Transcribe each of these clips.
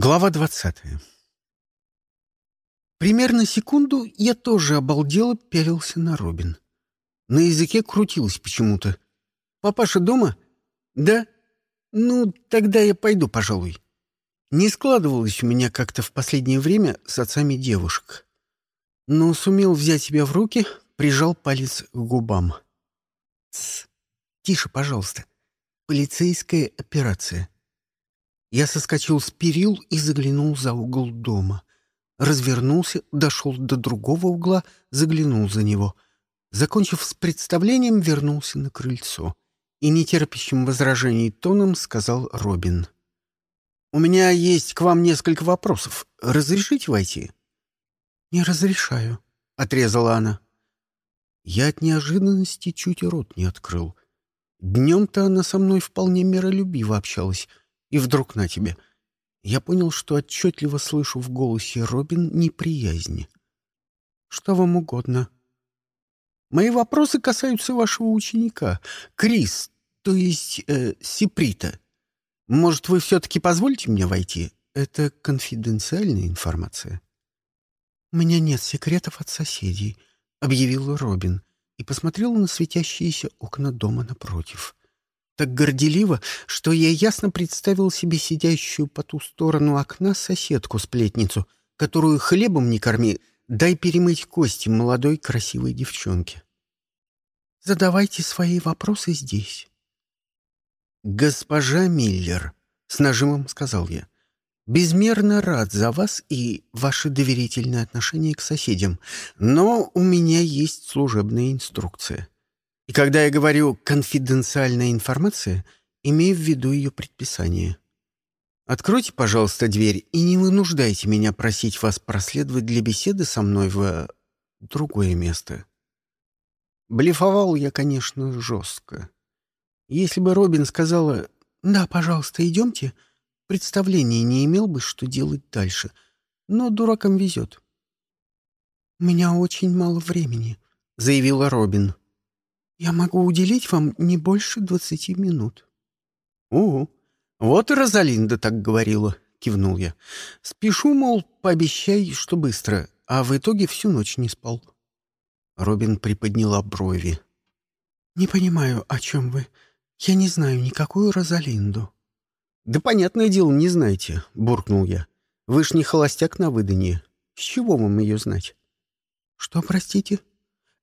Глава двадцатая. Примерно секунду я тоже обалдело пялился на Робин. На языке крутилось почему-то. «Папаша дома?» «Да?» «Ну, тогда я пойду, пожалуй». Не складывалось у меня как-то в последнее время с отцами девушек. Но сумел взять себя в руки, прижал палец к губам. «Тсс! Тише, пожалуйста. Полицейская операция». Я соскочил с перил и заглянул за угол дома. Развернулся, дошел до другого угла, заглянул за него. Закончив с представлением, вернулся на крыльцо. И нетерпящим возражений тоном сказал Робин. «У меня есть к вам несколько вопросов. Разрешите войти?» «Не разрешаю», — отрезала она. Я от неожиданности чуть рот не открыл. Днем-то она со мной вполне миролюбиво общалась — и вдруг на тебе. Я понял, что отчетливо слышу в голосе Робин неприязни. «Что вам угодно?» «Мои вопросы касаются вашего ученика, Крис, то есть э, Сиприта. Может, вы все-таки позволите мне войти? Это конфиденциальная информация». «У меня нет секретов от соседей», — объявил Робин и посмотрел на светящиеся окна дома напротив так горделиво, что я ясно представил себе сидящую по ту сторону окна соседку-сплетницу, которую хлебом не корми, дай перемыть кости молодой красивой девчонке. Задавайте свои вопросы здесь. «Госпожа Миллер», — с нажимом сказал я, — «безмерно рад за вас и ваше доверительное отношение к соседям, но у меня есть служебная инструкция». И когда я говорю «конфиденциальная информация», имею в виду ее предписание. Откройте, пожалуйста, дверь и не вынуждайте меня просить вас проследовать для беседы со мной в э, другое место. Блефовал я, конечно, жестко. Если бы Робин сказала «Да, пожалуйста, идемте», представления не имел бы, что делать дальше. Но дуракам везет. «У меня очень мало времени», — заявила Робин. «Я могу уделить вам не больше двадцати минут». «Угу. Вот и Розалинда так говорила», — кивнул я. «Спешу, мол, пообещай, что быстро, а в итоге всю ночь не спал». Робин приподняла брови. «Не понимаю, о чем вы. Я не знаю никакую Розалинду». «Да понятное дело, не знаете», — буркнул я. «Вы ж не холостяк на выданье. С чего вам ее знать?» «Что, простите?»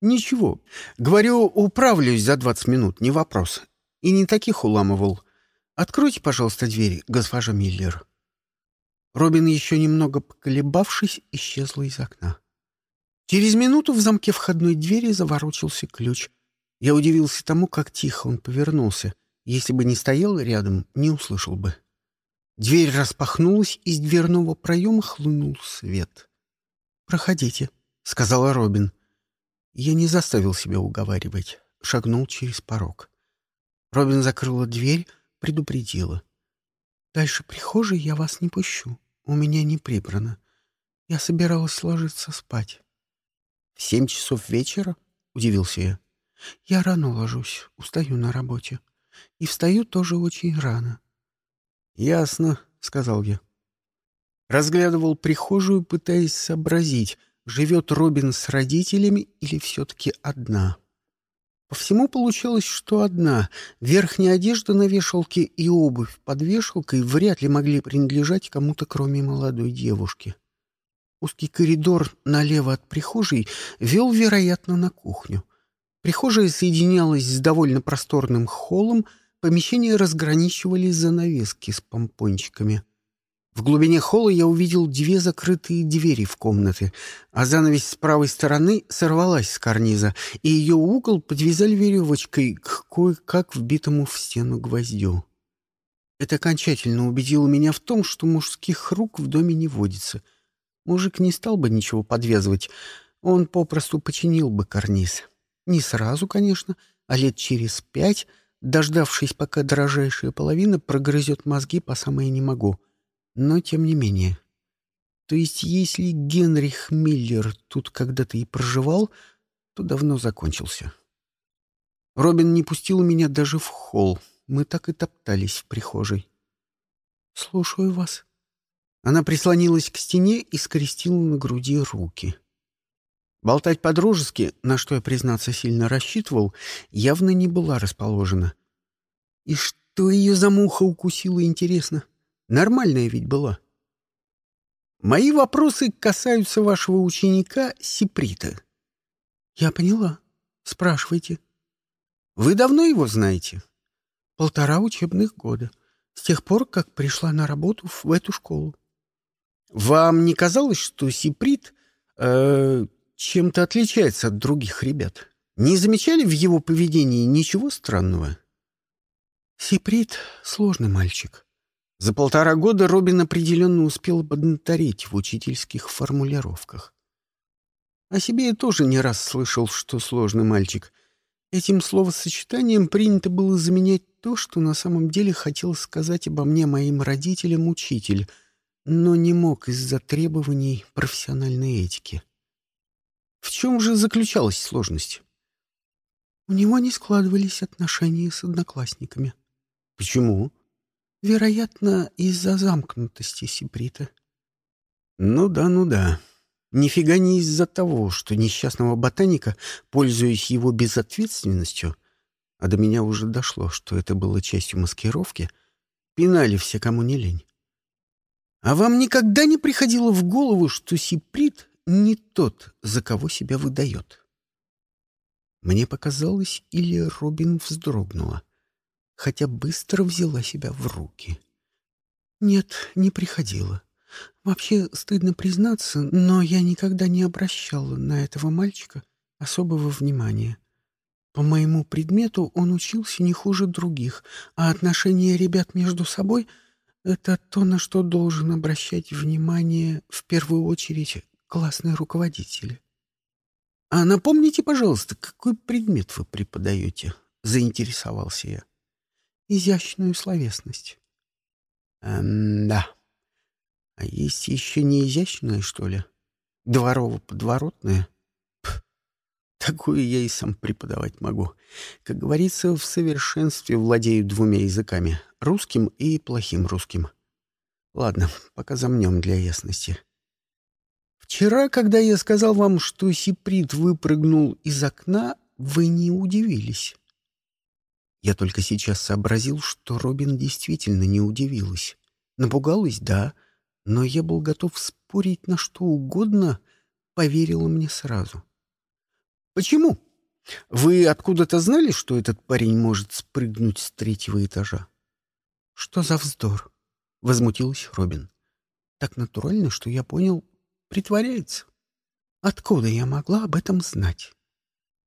«Ничего. Говорю, управлюсь за двадцать минут, не вопрос. И не таких уламывал. Откройте, пожалуйста, дверь, госпожа Миллер». Робин, еще немного поколебавшись, исчезла из окна. Через минуту в замке входной двери заворочился ключ. Я удивился тому, как тихо он повернулся. Если бы не стоял рядом, не услышал бы. Дверь распахнулась, из дверного проема хлынул свет. «Проходите», — сказала Робин. Я не заставил себя уговаривать, шагнул через порог. Робин закрыла дверь, предупредила. «Дальше прихожей я вас не пущу. У меня не прибрано. Я собиралась ложиться спать». «В семь часов вечера?» — удивился я. «Я рано ложусь, устаю на работе. И встаю тоже очень рано». «Ясно», — сказал я. Разглядывал прихожую, пытаясь сообразить, живет Робин с родителями или все-таки одна. По всему получалось, что одна. Верхняя одежда на вешалке и обувь под вешалкой вряд ли могли принадлежать кому-то, кроме молодой девушки. Узкий коридор налево от прихожей вел, вероятно, на кухню. Прихожая соединялась с довольно просторным холлом, помещение разграничивали занавески с помпончиками — в глубине холла я увидел две закрытые двери в комнаты, а занавесь с правой стороны сорвалась с карниза, и ее угол подвязали веревочкой к кое-как вбитому в стену гвоздю. Это окончательно убедило меня в том, что мужских рук в доме не водится. Мужик не стал бы ничего подвязывать, он попросту починил бы карниз. Не сразу, конечно, а лет через пять, дождавшись, пока дорожайшая половина прогрызет мозги по самое не могу — но тем не менее. То есть, если Генрих Миллер тут когда-то и проживал, то давно закончился. Робин не пустил меня даже в холл. Мы так и топтались в прихожей. «Слушаю вас». Она прислонилась к стене и скрестила на груди руки. Болтать по-дружески, на что я, признаться, сильно рассчитывал, явно не была расположена. И что ее за муха укусила, интересно? Нормальная ведь была. Мои вопросы касаются вашего ученика Сиприта. Я поняла. Спрашивайте. Вы давно его знаете? Полтора учебных года. С тех пор, как пришла на работу в эту школу. Вам не казалось, что Сиприт э, чем-то отличается от других ребят? Не замечали в его поведении ничего странного? Сиприт — сложный мальчик. За полтора года Робин определенно успел поднатореть в учительских формулировках. О себе я тоже не раз слышал, что сложный мальчик. Этим словосочетанием принято было заменять то, что на самом деле хотел сказать обо мне моим родителям учитель, но не мог из-за требований профессиональной этики. В чем же заключалась сложность? У него не складывались отношения с одноклассниками. Почему? Вероятно, из-за замкнутости Сибрита. Ну да, ну да. Нифига не из-за того, что несчастного ботаника, пользуясь его безответственностью, а до меня уже дошло, что это было частью маскировки, пинали все, кому не лень. А вам никогда не приходило в голову, что Сиприт не тот, за кого себя выдает? Мне показалось, или Робин вздрогнула, хотя быстро взяла себя в руки. Нет, не приходило. Вообще, стыдно признаться, но я никогда не обращала на этого мальчика особого внимания. По моему предмету он учился не хуже других, а отношения ребят между собой — это то, на что должен обращать внимание в первую очередь классный руководитель. «А напомните, пожалуйста, какой предмет вы преподаете?» — заинтересовался я. «Изящную словесность». «Эм, да», а есть еще не изящное, что ли? Дворово-подворотное? Такое я и сам преподавать могу. Как говорится, в совершенстве владею двумя языками — русским и плохим русским. Ладно, пока замнем для ясности. Вчера, когда я сказал вам, что Сиприт выпрыгнул из окна, вы не удивились. Я только сейчас сообразил, что Робин действительно не удивилась. Напугалась, да, — но я был готов спорить на что угодно, поверила мне сразу. «Почему? Вы откуда-то знали, что этот парень может спрыгнуть с третьего этажа?» «Что за вздор?» — возмутилась Робин. «Так натурально, что я понял, притворяется. Откуда я могла об этом знать?»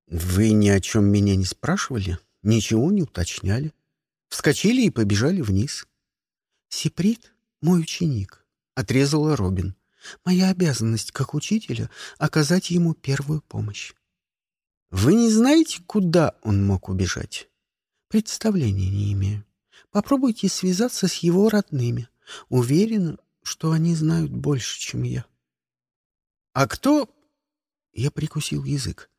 «Вы ни о чем меня не спрашивали, ничего не уточняли. Вскочили и побежали вниз. Сиприт — мой ученик отрезала Робин. Моя обязанность как учителя — оказать ему первую помощь. Вы не знаете, куда он мог убежать? Представления не имею. Попробуйте связаться с его родными. Уверена, что они знают больше, чем я. А кто... Я прикусил язык.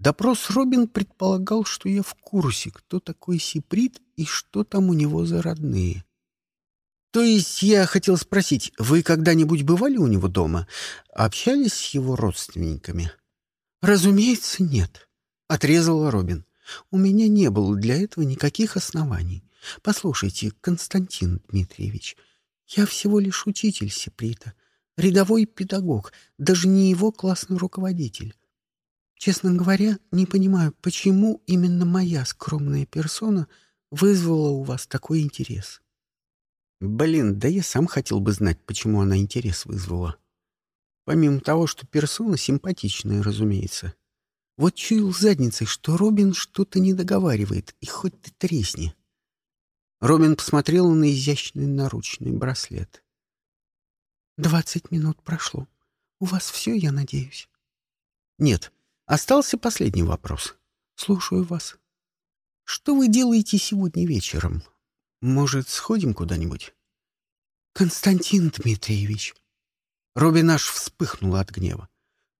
Допрос Робин предполагал, что я в курсе, кто такой Сиприт и что там у него за родные. То есть я хотел спросить, вы когда-нибудь бывали у него дома? Общались с его родственниками? Разумеется, нет, отрезала Робин. У меня не было для этого никаких оснований. Послушайте, Константин Дмитриевич, я всего лишь учитель Сеприта, рядовой педагог, даже не его классный руководитель. Честно говоря, не понимаю, почему именно моя скромная персона вызвала у вас такой интерес. Блин, да я сам хотел бы знать, почему она интерес вызвала. Помимо того, что персона симпатичная, разумеется. Вот чуял задницей, что Робин что-то не договаривает, и хоть ты тресни. Робин посмотрел на изящный наручный браслет. «Двадцать минут прошло. У вас все, я надеюсь?» «Нет. Остался последний вопрос. Слушаю вас. Что вы делаете сегодня вечером? Может, сходим куда-нибудь? Константин Дмитриевич. Робин аж вспыхнула от гнева.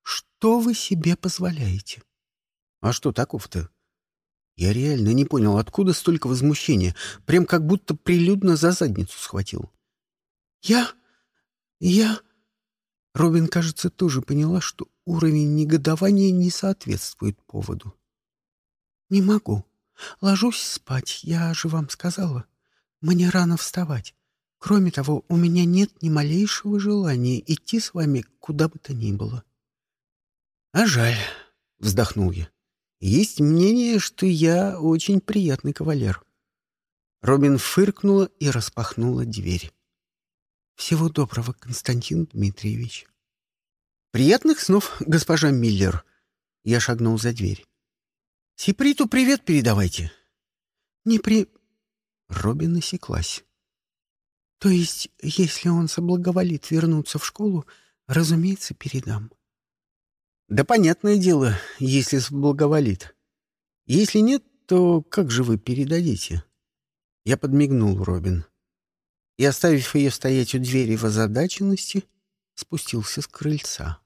Что вы себе позволяете? А что такого-то? Я реально не понял, откуда столько возмущения. Прям как будто прилюдно за задницу схватил. Я... «Я...» Робин, кажется, тоже поняла, что уровень негодования не соответствует поводу. «Не могу. Ложусь спать, я же вам сказала. Мне рано вставать. Кроме того, у меня нет ни малейшего желания идти с вами куда бы то ни было». «А жаль», — вздохнул я. «Есть мнение, что я очень приятный кавалер». Робин фыркнула и распахнула дверь. «Всего доброго, Константин Дмитриевич». «Приятных снов, госпожа Миллер!» Я шагнул за дверь. «Сиприту привет передавайте!» «Не при...» Робин осеклась. «То есть, если он соблаговолит вернуться в школу, разумеется, передам». «Да понятное дело, если соблаговолит. Если нет, то как же вы передадите?» Я подмигнул Робин и, оставив ее стоять у двери в озадаченности, спустился с крыльца.